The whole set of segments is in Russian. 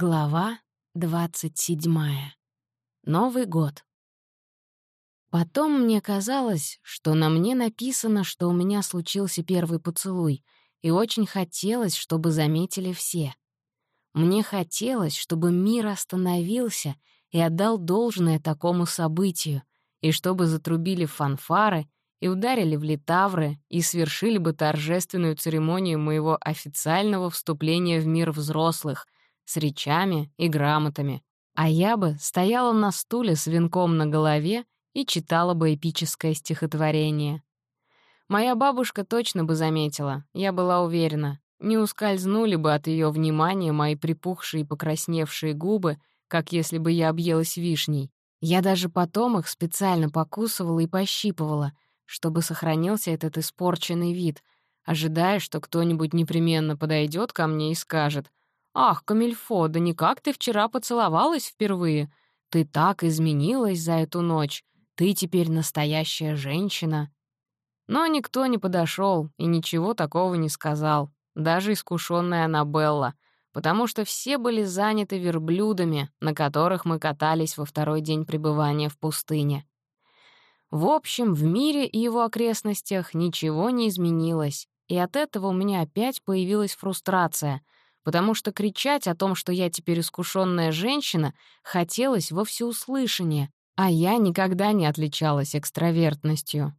Глава 27. Новый год. Потом мне казалось, что на мне написано, что у меня случился первый поцелуй, и очень хотелось, чтобы заметили все. Мне хотелось, чтобы мир остановился и отдал должное такому событию, и чтобы затрубили фанфары и ударили в литавры и свершили бы торжественную церемонию моего официального вступления в мир взрослых — с речами и грамотами, а я бы стояла на стуле с венком на голове и читала бы эпическое стихотворение. Моя бабушка точно бы заметила, я была уверена, не ускользнули бы от ее внимания мои припухшие и покрасневшие губы, как если бы я объелась вишней. Я даже потом их специально покусывала и пощипывала, чтобы сохранился этот испорченный вид, ожидая, что кто-нибудь непременно подойдет ко мне и скажет «Ах, Камильфо, да никак ты вчера поцеловалась впервые. Ты так изменилась за эту ночь. Ты теперь настоящая женщина». Но никто не подошел и ничего такого не сказал, даже искушенная Аннабелла, потому что все были заняты верблюдами, на которых мы катались во второй день пребывания в пустыне. В общем, в мире и его окрестностях ничего не изменилось, и от этого у меня опять появилась фрустрация — потому что кричать о том, что я теперь искушенная женщина, хотелось во всеуслышание, а я никогда не отличалась экстравертностью.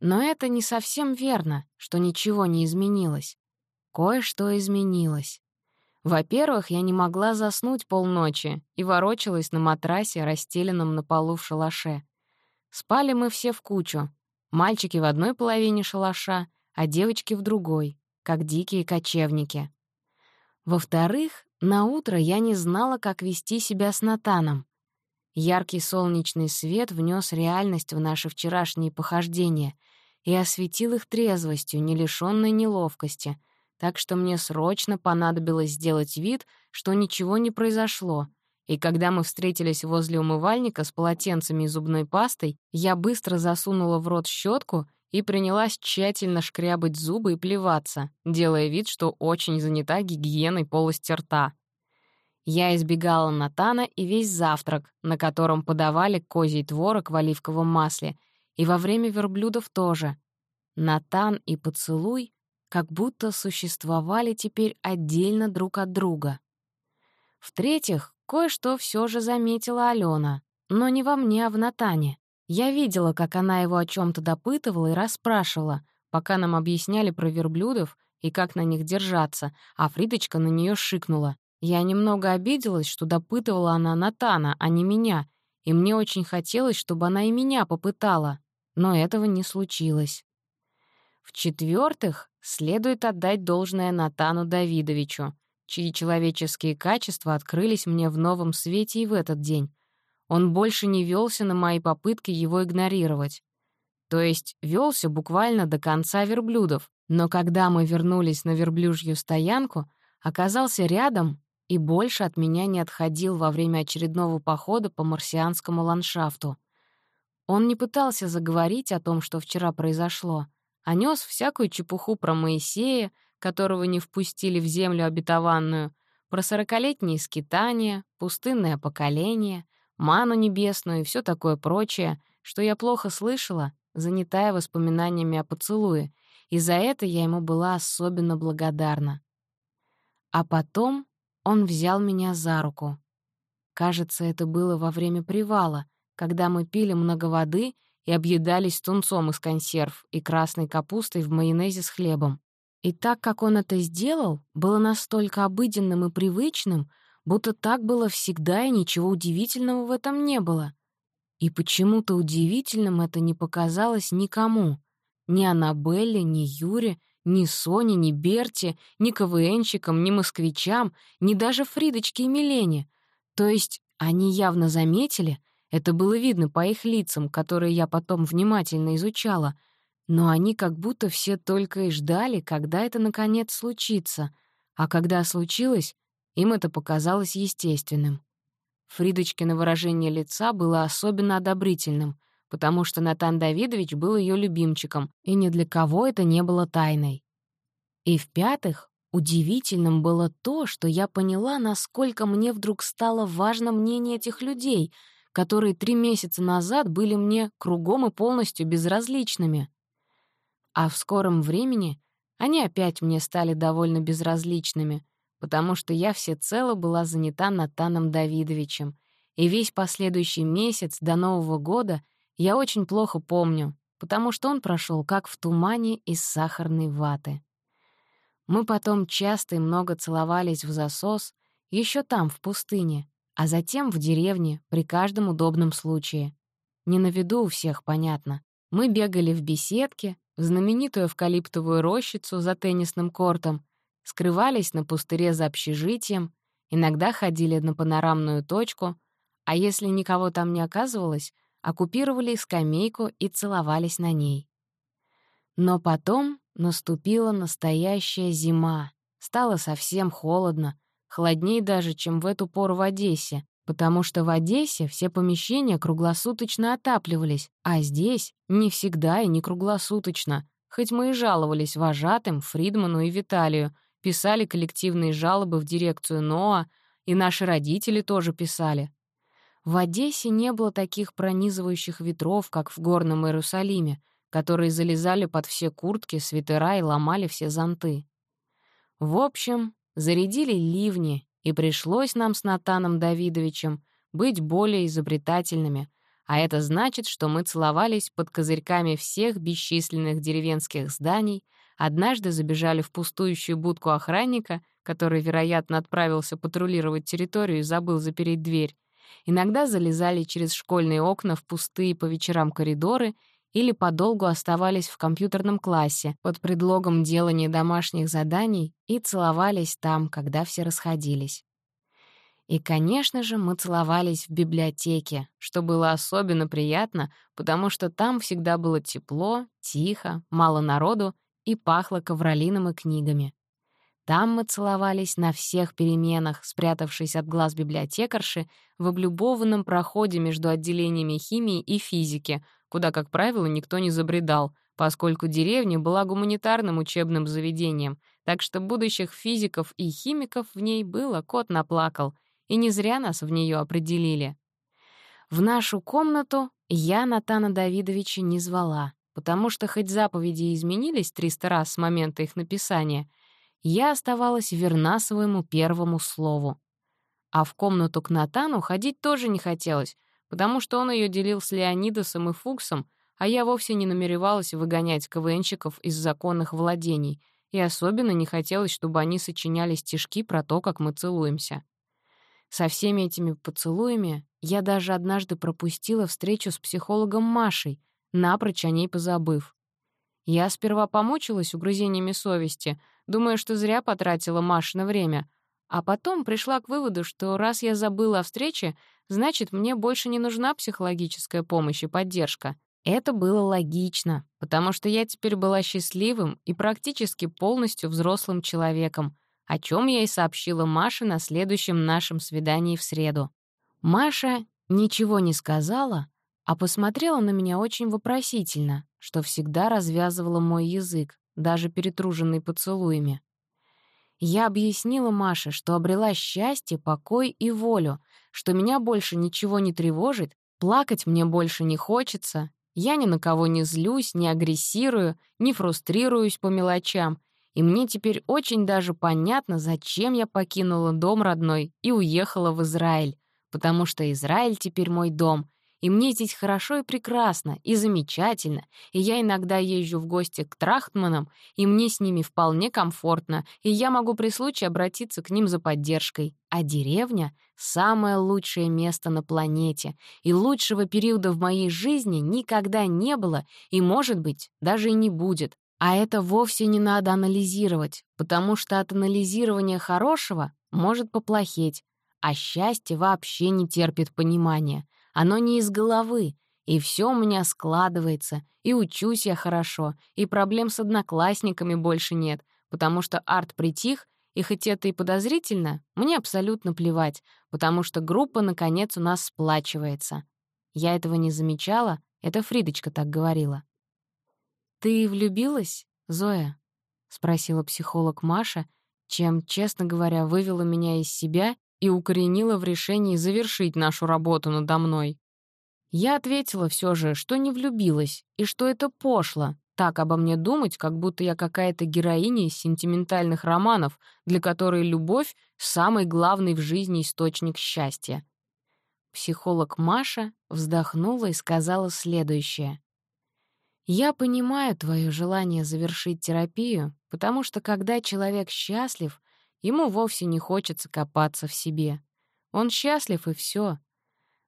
Но это не совсем верно, что ничего не изменилось. Кое-что изменилось. Во-первых, я не могла заснуть полночи и ворочалась на матрасе, расстеленном на полу в шалаше. Спали мы все в кучу. Мальчики в одной половине шалаша, а девочки в другой, как дикие кочевники. Во-вторых, на утро я не знала, как вести себя с Натаном. Яркий солнечный свет внес реальность в наши вчерашние похождения и осветил их трезвостью, не лишённой неловкости, так что мне срочно понадобилось сделать вид, что ничего не произошло, и когда мы встретились возле умывальника с полотенцами и зубной пастой, я быстро засунула в рот щетку и принялась тщательно шкрябать зубы и плеваться, делая вид, что очень занята гигиеной полости рта. Я избегала Натана и весь завтрак, на котором подавали козий творог в оливковом масле, и во время верблюдов тоже. Натан и поцелуй как будто существовали теперь отдельно друг от друга. В-третьих, кое-что все же заметила Алена, но не во мне, а в Натане. Я видела, как она его о чем то допытывала и расспрашивала, пока нам объясняли про верблюдов и как на них держаться, а Фридочка на нее шикнула. Я немного обиделась, что допытывала она Натана, а не меня, и мне очень хотелось, чтобы она и меня попытала, но этого не случилось. В-четвертых, следует отдать должное Натану Давидовичу, чьи человеческие качества открылись мне в новом свете и в этот день. Он больше не велся на мои попытки его игнорировать. То есть велся буквально до конца верблюдов, но когда мы вернулись на верблюжью стоянку, оказался рядом и больше от меня не отходил во время очередного похода по марсианскому ландшафту. Он не пытался заговорить о том, что вчера произошло, а нёс всякую чепуху про Моисея, которого не впустили в землю обетованную, про сорокалетние скитания, пустынное поколение — ману небесную и все такое прочее, что я плохо слышала, занятая воспоминаниями о поцелуе, и за это я ему была особенно благодарна. А потом он взял меня за руку. Кажется, это было во время привала, когда мы пили много воды и объедались тунцом из консерв и красной капустой в майонезе с хлебом. И так как он это сделал, было настолько обыденным и привычным, будто так было всегда и ничего удивительного в этом не было. И почему-то удивительным это не показалось никому. Ни Аннабелле, ни Юре, ни Соне, ни Берте, ни КВНщикам, ни москвичам, ни даже Фридочке и Милене. То есть они явно заметили, это было видно по их лицам, которые я потом внимательно изучала, но они как будто все только и ждали, когда это наконец случится. А когда случилось, им это показалось естественным. Фридочкино выражение лица было особенно одобрительным, потому что Натан Давидович был ее любимчиком, и ни для кого это не было тайной. И в-пятых, Удивительным было то, что я поняла, насколько мне вдруг стало важно мнение этих людей, которые три месяца назад были мне кругом и полностью безразличными. А в скором времени они опять мне стали довольно безразличными, потому что я всецело была занята Натаном Давидовичем, и весь последующий месяц до Нового года я очень плохо помню, потому что он прошел как в тумане из сахарной ваты. Мы потом часто и много целовались в засос, еще там, в пустыне, а затем в деревне, при каждом удобном случае. Не на виду у всех, понятно. Мы бегали в беседке, в знаменитую эвкалиптовую рощицу за теннисным кортом, скрывались на пустыре за общежитием, иногда ходили на панорамную точку, а если никого там не оказывалось, оккупировали скамейку и целовались на ней. Но потом Наступила настоящая зима. Стало совсем холодно, холоднее даже, чем в эту пору в Одессе, потому что в Одессе все помещения круглосуточно отапливались, а здесь не всегда и не круглосуточно. Хоть мы и жаловались вожатым, Фридману и Виталию, писали коллективные жалобы в дирекцию НОА, и наши родители тоже писали. В Одессе не было таких пронизывающих ветров, как в горном Иерусалиме, которые залезали под все куртки, свитера и ломали все зонты. В общем, зарядили ливни, и пришлось нам с Натаном Давидовичем быть более изобретательными, а это значит, что мы целовались под козырьками всех бесчисленных деревенских зданий, однажды забежали в пустующую будку охранника, который, вероятно, отправился патрулировать территорию и забыл запереть дверь, иногда залезали через школьные окна в пустые по вечерам коридоры или подолгу оставались в компьютерном классе под предлогом делания домашних заданий и целовались там, когда все расходились. И, конечно же, мы целовались в библиотеке, что было особенно приятно, потому что там всегда было тепло, тихо, мало народу и пахло ковролином и книгами. Там мы целовались на всех переменах, спрятавшись от глаз библиотекарши в облюбованном проходе между отделениями химии и физики, куда, как правило, никто не забредал, поскольку деревня была гуманитарным учебным заведением, так что будущих физиков и химиков в ней было кот наплакал, и не зря нас в нее определили. В нашу комнату я Натана Давидовича не звала, потому что хоть заповеди изменились 300 раз с момента их написания, я оставалась верна своему первому слову. А в комнату к Натану ходить тоже не хотелось, потому что он ее делил с Леонидосом и Фуксом, а я вовсе не намеревалась выгонять КВНщиков из законных владений, и особенно не хотелось, чтобы они сочиняли стишки про то, как мы целуемся. Со всеми этими поцелуями я даже однажды пропустила встречу с психологом Машей, напрочь о ней позабыв. Я сперва помучилась угрызениями совести, думая, что зря потратила Машина время, а потом пришла к выводу, что раз я забыла о встрече, значит, мне больше не нужна психологическая помощь и поддержка. Это было логично, потому что я теперь была счастливым и практически полностью взрослым человеком, о чем я и сообщила Маше на следующем нашем свидании в среду. Маша ничего не сказала, а посмотрела на меня очень вопросительно, что всегда развязывало мой язык, даже перетруженный поцелуями. Я объяснила Маше, что обрела счастье, покой и волю, что меня больше ничего не тревожит, плакать мне больше не хочется, я ни на кого не злюсь, не агрессирую, не фрустрируюсь по мелочам, и мне теперь очень даже понятно, зачем я покинула дом родной и уехала в Израиль, потому что Израиль теперь мой дом, и мне здесь хорошо и прекрасно, и замечательно, и я иногда езжу в гости к Трахтманам, и мне с ними вполне комфортно, и я могу при случае обратиться к ним за поддержкой. А деревня — самое лучшее место на планете, и лучшего периода в моей жизни никогда не было, и, может быть, даже и не будет. А это вовсе не надо анализировать, потому что от анализирования хорошего может поплохеть, а счастье вообще не терпит понимания. Оно не из головы, и все у меня складывается, и учусь я хорошо, и проблем с одноклассниками больше нет, потому что арт притих, и хоть это и подозрительно, мне абсолютно плевать, потому что группа, наконец, у нас сплачивается. Я этого не замечала, это Фридочка так говорила. «Ты влюбилась, Зоя?» — спросила психолог Маша, чем, честно говоря, вывела меня из себя и укоренила в решении завершить нашу работу надо мной. Я ответила все же, что не влюбилась, и что это пошло, так обо мне думать, как будто я какая-то героиня из сентиментальных романов, для которой любовь — самый главный в жизни источник счастья. Психолог Маша вздохнула и сказала следующее. «Я понимаю твое желание завершить терапию, потому что когда человек счастлив, ему вовсе не хочется копаться в себе. Он счастлив, и все.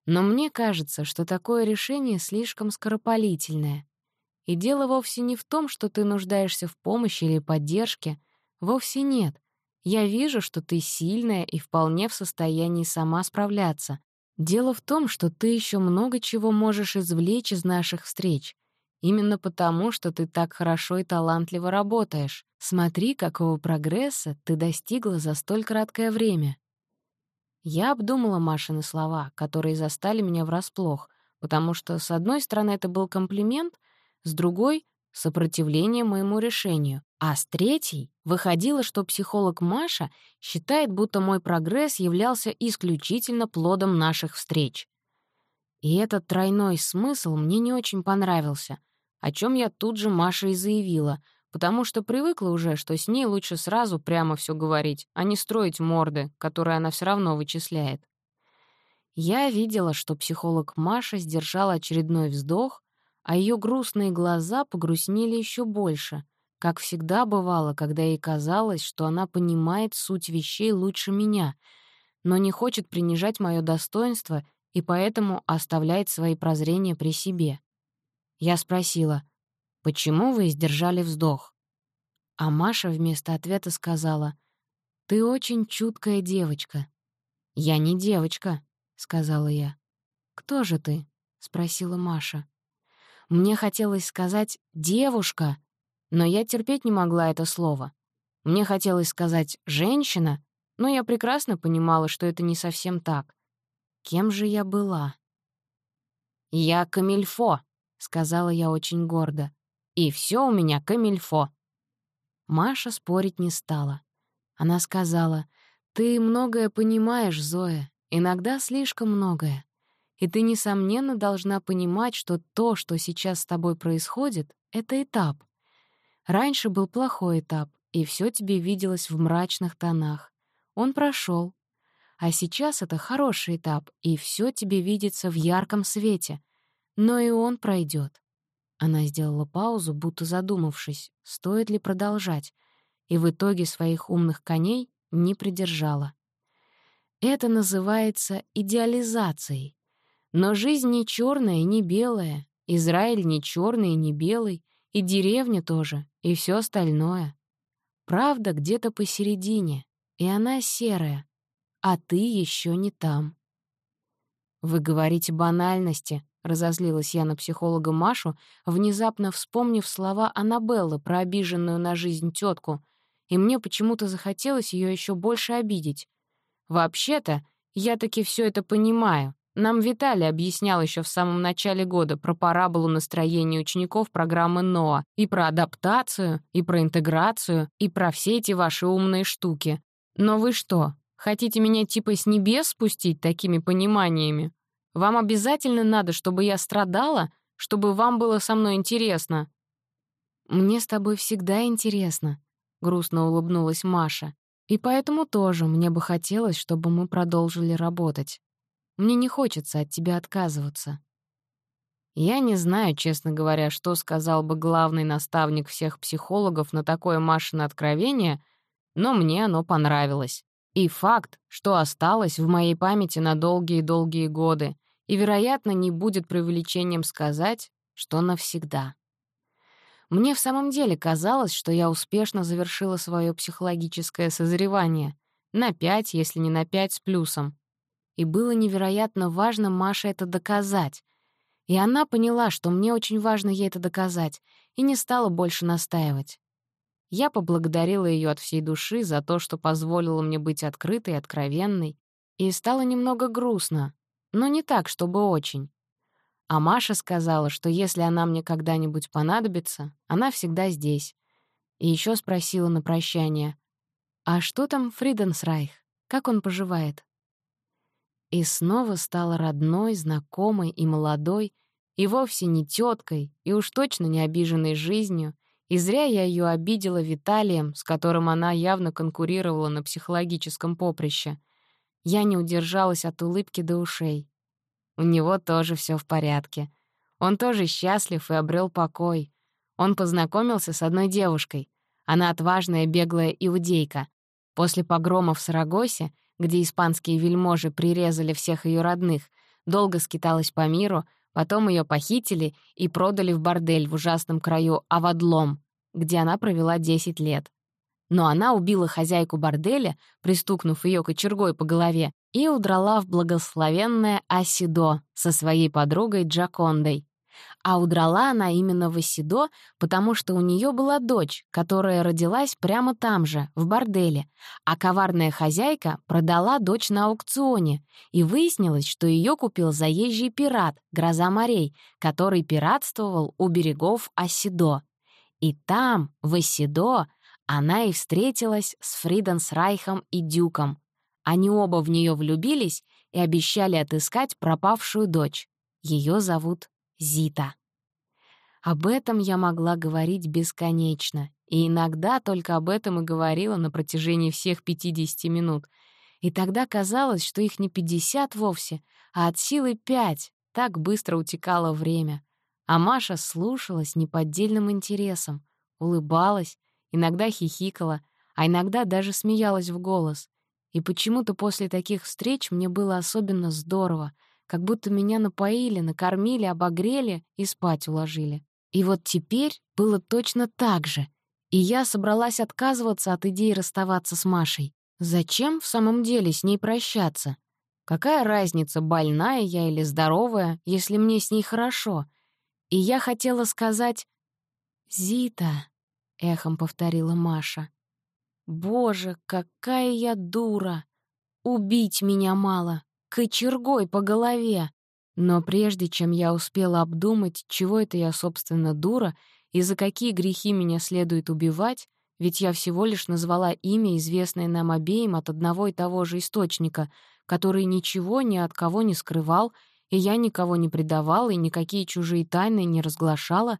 Но мне кажется, что такое решение слишком скоропалительное. И дело вовсе не в том, что ты нуждаешься в помощи или поддержке. Вовсе нет. Я вижу, что ты сильная и вполне в состоянии сама справляться. Дело в том, что ты еще много чего можешь извлечь из наших встреч. Именно потому, что ты так хорошо и талантливо работаешь. Смотри, какого прогресса ты достигла за столь краткое время. Я обдумала Машины слова, которые застали меня врасплох, потому что, с одной стороны, это был комплимент — с другой — сопротивление моему решению, а с третьей выходило, что психолог Маша считает, будто мой прогресс являлся исключительно плодом наших встреч. И этот тройной смысл мне не очень понравился, о чем я тут же Маше и заявила, потому что привыкла уже, что с ней лучше сразу прямо все говорить, а не строить морды, которые она все равно вычисляет. Я видела, что психолог Маша сдержала очередной вздох, а ее грустные глаза погрустнели еще больше, как всегда бывало, когда ей казалось, что она понимает суть вещей лучше меня, но не хочет принижать мое достоинство и поэтому оставляет свои прозрения при себе. Я спросила, «Почему вы сдержали вздох?» А Маша вместо ответа сказала, «Ты очень чуткая девочка». «Я не девочка», — сказала я. «Кто же ты?» — спросила Маша. Мне хотелось сказать «девушка», но я терпеть не могла это слово. Мне хотелось сказать «женщина», но я прекрасно понимала, что это не совсем так. Кем же я была? «Я камильфо», — сказала я очень гордо. «И все у меня камильфо». Маша спорить не стала. Она сказала, «Ты многое понимаешь, Зоя, иногда слишком многое. И ты, несомненно, должна понимать, что то, что сейчас с тобой происходит, — это этап. Раньше был плохой этап, и все тебе виделось в мрачных тонах. Он прошел. А сейчас это хороший этап, и все тебе видится в ярком свете. Но и он пройдет. Она сделала паузу, будто задумавшись, стоит ли продолжать, и в итоге своих умных коней не придержала. Это называется идеализацией. Но жизнь не черная не белая, Израиль не черный не белый, и деревня тоже, и все остальное. Правда где-то посередине, и она серая, а ты еще не там. «Вы говорите банальности», — разозлилась я на психолога Машу, внезапно вспомнив слова Аннабеллы про обиженную на жизнь тетку, и мне почему-то захотелось ее еще больше обидеть. «Вообще-то, я таки все это понимаю. Нам Виталий объяснял еще в самом начале года про параболу настроения учеников программы НОА, и про адаптацию, и про интеграцию, и про все эти ваши умные штуки. Но вы что, хотите меня типа с небес спустить такими пониманиями? Вам обязательно надо, чтобы я страдала, чтобы вам было со мной интересно?» «Мне с тобой всегда интересно», — грустно улыбнулась Маша. «И поэтому тоже мне бы хотелось, чтобы мы продолжили работать». Мне не хочется от тебя отказываться». Я не знаю, честно говоря, что сказал бы главный наставник всех психологов на такое Машино откровение, но мне оно понравилось. И факт, что осталось в моей памяти на долгие-долгие годы, и, вероятно, не будет преувеличением сказать, что навсегда. Мне в самом деле казалось, что я успешно завершила свое психологическое созревание. На пять, если не на пять с плюсом и было невероятно важно Маше это доказать. И она поняла, что мне очень важно ей это доказать, и не стала больше настаивать. Я поблагодарила ее от всей души за то, что позволила мне быть открытой откровенной, и стало немного грустно, но не так, чтобы очень. А Маша сказала, что если она мне когда-нибудь понадобится, она всегда здесь. И еще спросила на прощание, А что там Фриденсрайх? Как он поживает?» И снова стала родной, знакомой и молодой, и вовсе не теткой, и уж точно не обиженной жизнью, и зря я ее обидела Виталием, с которым она явно конкурировала на психологическом поприще. Я не удержалась от улыбки до ушей. У него тоже все в порядке. Он тоже счастлив и обрел покой. Он познакомился с одной девушкой. Она отважная беглая иудейка. После погрома в Сарагосе, где испанские вельможи прирезали всех ее родных, долго скиталась по миру, потом ее похитили и продали в бордель в ужасном краю Авадлом, где она провела 10 лет. Но она убила хозяйку борделя, пристукнув ее кочергой по голове, и удрала в благословенное Асидо со своей подругой Джакондой. А удрала она именно в Исидо, потому что у нее была дочь, которая родилась прямо там же, в борделе, а коварная хозяйка продала дочь на аукционе, и выяснилось, что ее купил заезжий пират, гроза морей, который пиратствовал у берегов Осидо. И там, в Исидо, она и встретилась с Фриденсрайхом и Дюком. Они оба в нее влюбились и обещали отыскать пропавшую дочь. Ее зовут Зита. Об этом я могла говорить бесконечно, и иногда только об этом и говорила на протяжении всех 50 минут. И тогда казалось, что их не 50 вовсе, а от силы 5, так быстро утекало время. А Маша слушалась неподдельным интересом, улыбалась, иногда хихикала, а иногда даже смеялась в голос. И почему-то после таких встреч мне было особенно здорово — как будто меня напоили, накормили, обогрели и спать уложили. И вот теперь было точно так же. И я собралась отказываться от идеи расставаться с Машей. Зачем в самом деле с ней прощаться? Какая разница, больная я или здоровая, если мне с ней хорошо? И я хотела сказать «Зита», — эхом повторила Маша. «Боже, какая я дура! Убить меня мало!» Кочергой по голове. Но прежде чем я успела обдумать, чего это я, собственно, дура, и за какие грехи меня следует убивать, ведь я всего лишь назвала имя, известное нам обеим от одного и того же источника, который ничего ни от кого не скрывал, и я никого не предавала и никакие чужие тайны не разглашала,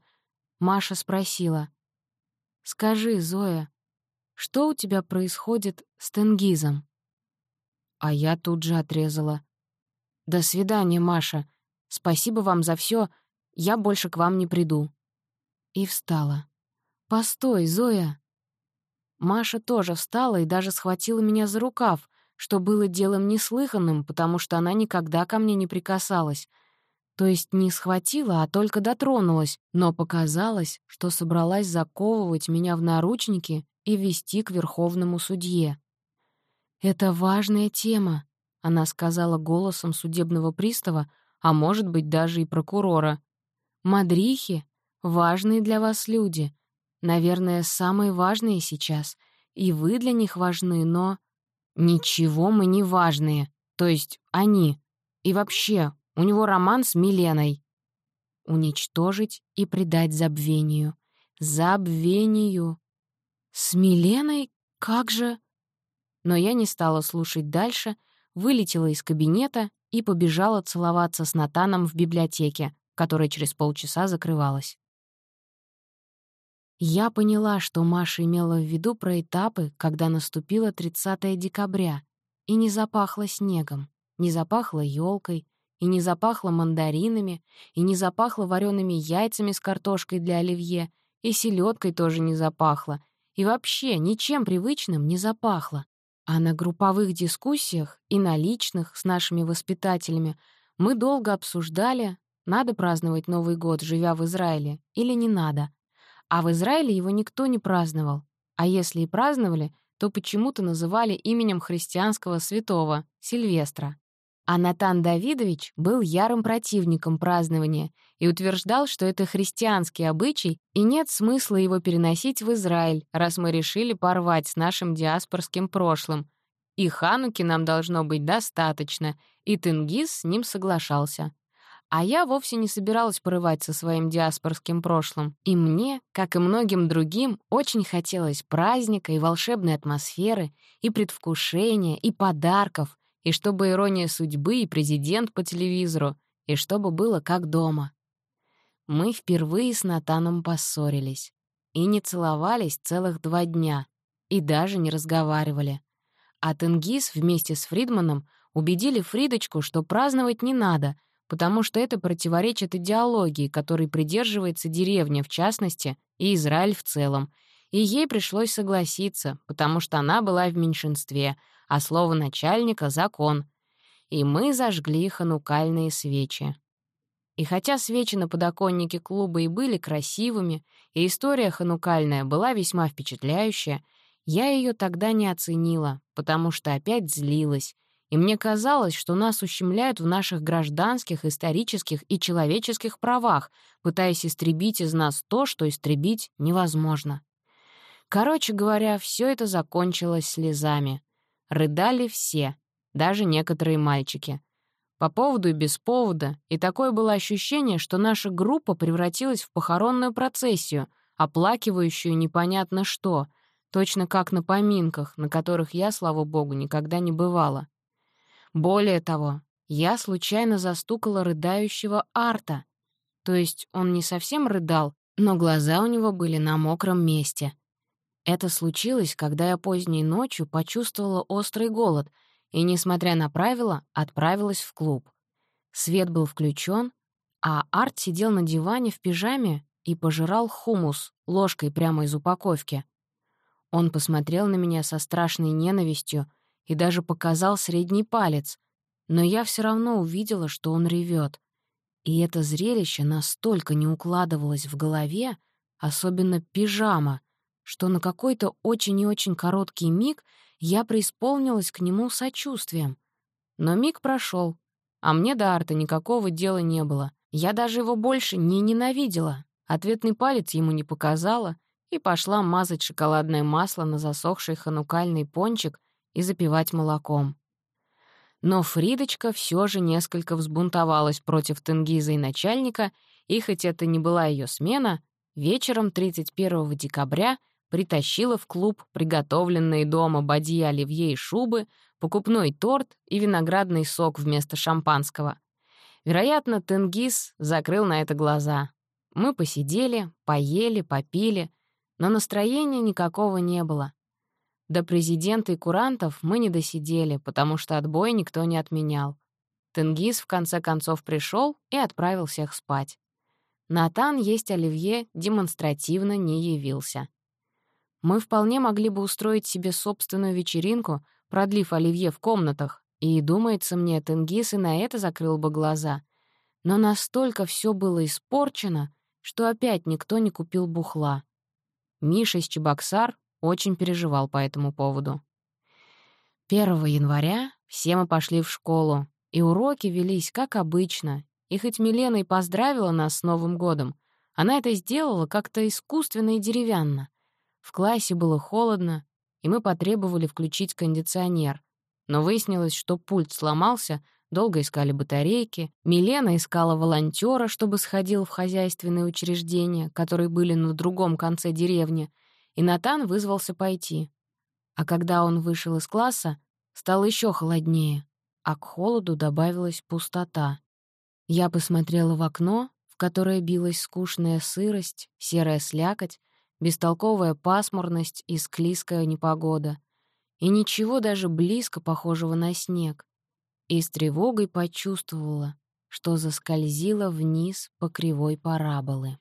Маша спросила. «Скажи, Зоя, что у тебя происходит с Тенгизом?» А я тут же отрезала. «До свидания, Маша. Спасибо вам за все. Я больше к вам не приду». И встала. «Постой, Зоя!» Маша тоже встала и даже схватила меня за рукав, что было делом неслыханным, потому что она никогда ко мне не прикасалась. То есть не схватила, а только дотронулась, но показалось, что собралась заковывать меня в наручники и вести к верховному судье. «Это важная тема», — она сказала голосом судебного пристава, а может быть, даже и прокурора. «Мадрихи — важные для вас люди. Наверное, самые важные сейчас. И вы для них важны, но...» «Ничего мы не важные. То есть они. И вообще, у него роман с Миленой». «Уничтожить и предать забвению. Забвению». «С Миленой? Как же...» Но я не стала слушать дальше, вылетела из кабинета и побежала целоваться с Натаном в библиотеке, которая через полчаса закрывалась. Я поняла, что Маша имела в виду про этапы, когда наступило 30 декабря, и не запахло снегом, не запахло елкой, и не запахло мандаринами, и не запахло вареными яйцами с картошкой для оливье, и селедкой тоже не запахло, и вообще ничем привычным не запахло. А на групповых дискуссиях и на личных с нашими воспитателями мы долго обсуждали, надо праздновать Новый год, живя в Израиле, или не надо. А в Израиле его никто не праздновал. А если и праздновали, то почему-то называли именем христианского святого — Сильвестра. А Натан Давидович был ярым противником празднования и утверждал, что это христианский обычай, и нет смысла его переносить в Израиль, раз мы решили порвать с нашим диаспорским прошлым. И Хануки нам должно быть достаточно, и Тенгиз с ним соглашался. А я вовсе не собиралась порывать со своим диаспорским прошлым. И мне, как и многим другим, очень хотелось праздника и волшебной атмосферы, и предвкушения, и подарков, и чтобы ирония судьбы и президент по телевизору, и чтобы было как дома. Мы впервые с Натаном поссорились. И не целовались целых два дня, и даже не разговаривали. А Тенгиз вместе с Фридманом убедили Фридочку, что праздновать не надо — потому что это противоречит идеологии, которой придерживается деревня в частности и Израиль в целом. И ей пришлось согласиться, потому что она была в меньшинстве, а слово начальника — закон. И мы зажгли ханукальные свечи. И хотя свечи на подоконнике клуба и были красивыми, и история ханукальная была весьма впечатляющая, я ее тогда не оценила, потому что опять злилась — и мне казалось, что нас ущемляют в наших гражданских, исторических и человеческих правах, пытаясь истребить из нас то, что истребить невозможно. Короче говоря, все это закончилось слезами. Рыдали все, даже некоторые мальчики. По поводу и без повода, и такое было ощущение, что наша группа превратилась в похоронную процессию, оплакивающую непонятно что, точно как на поминках, на которых я, слава богу, никогда не бывала. Более того, я случайно застукала рыдающего Арта. То есть он не совсем рыдал, но глаза у него были на мокром месте. Это случилось, когда я поздней ночью почувствовала острый голод и, несмотря на правила, отправилась в клуб. Свет был включен, а Арт сидел на диване в пижаме и пожирал хумус ложкой прямо из упаковки. Он посмотрел на меня со страшной ненавистью — и даже показал средний палец, но я все равно увидела, что он ревет. И это зрелище настолько не укладывалось в голове, особенно пижама, что на какой-то очень и очень короткий миг я преисполнилась к нему сочувствием. Но миг прошел, а мне до Арта никакого дела не было. Я даже его больше не ненавидела. Ответный палец ему не показала и пошла мазать шоколадное масло на засохший ханукальный пончик и запивать молоком. Но Фридочка все же несколько взбунтовалась против Тенгиза и начальника, и хоть это не была ее смена, вечером 31 декабря притащила в клуб приготовленные дома бадья оливье и шубы, покупной торт и виноградный сок вместо шампанского. Вероятно, Тенгиз закрыл на это глаза. Мы посидели, поели, попили, но настроения никакого не было. До президента и курантов мы не досидели, потому что отбой никто не отменял. Тенгиз в конце концов пришел и отправил всех спать. Натан есть оливье демонстративно не явился. Мы вполне могли бы устроить себе собственную вечеринку, продлив оливье в комнатах, и, думается мне, Тенгиз и на это закрыл бы глаза. Но настолько все было испорчено, что опять никто не купил бухла. Миша из Чебоксар очень переживал по этому поводу. 1 января все мы пошли в школу, и уроки велись как обычно. И хоть Милена и поздравила нас с Новым годом, она это сделала как-то искусственно и деревянно. В классе было холодно, и мы потребовали включить кондиционер. Но выяснилось, что пульт сломался, долго искали батарейки. Милена искала волонтера, чтобы сходил в хозяйственные учреждения, которые были на другом конце деревни, и Натан вызвался пойти. А когда он вышел из класса, стало еще холоднее, а к холоду добавилась пустота. Я посмотрела в окно, в которое билась скучная сырость, серая слякоть, бестолковая пасмурность и склизкая непогода. И ничего даже близко похожего на снег. И с тревогой почувствовала, что заскользила вниз по кривой параболы.